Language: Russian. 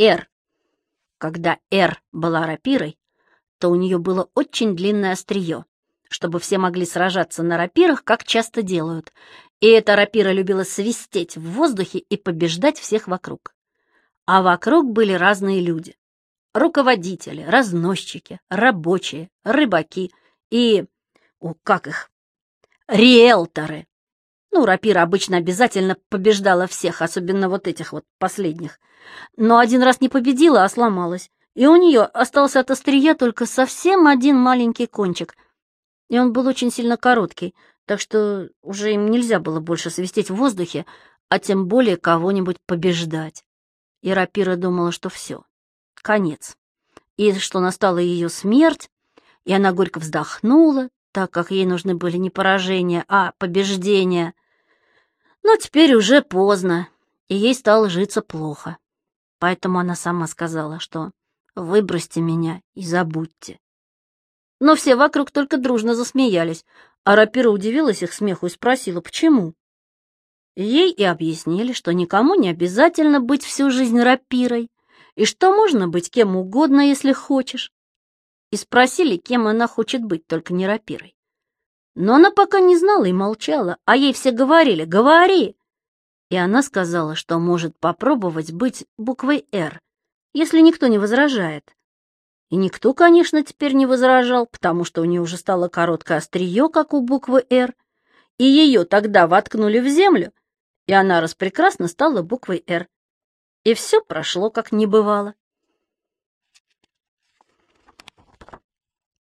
«Р». Когда «Р» была рапирой, то у нее было очень длинное острие, чтобы все могли сражаться на рапирах, как часто делают, и эта рапира любила свистеть в воздухе и побеждать всех вокруг. А вокруг были разные люди. Руководители, разносчики, рабочие, рыбаки и... О, как их? Риэлторы. Ну, рапира обычно обязательно побеждала всех, особенно вот этих вот последних. Но один раз не победила, а сломалась. И у нее остался от острия только совсем один маленький кончик. И он был очень сильно короткий, так что уже им нельзя было больше свистеть в воздухе, а тем более кого-нибудь побеждать. И рапира думала, что все, конец. И что настала ее смерть, и она горько вздохнула, так как ей нужны были не поражения, а побеждения. Но теперь уже поздно, и ей стало житься плохо. Поэтому она сама сказала, что «выбросьте меня и забудьте». Но все вокруг только дружно засмеялись, а рапира удивилась их смеху и спросила, почему. Ей и объяснили, что никому не обязательно быть всю жизнь рапирой, и что можно быть кем угодно, если хочешь. И спросили, кем она хочет быть, только не рапирой. Но она пока не знала и молчала, а ей все говорили «говори». И она сказала, что может попробовать быть буквой «Р», если никто не возражает. И никто, конечно, теперь не возражал, потому что у нее уже стало короткое острие, как у буквы «Р», и ее тогда воткнули в землю, и она распрекрасно стала буквой «Р». И все прошло, как не бывало.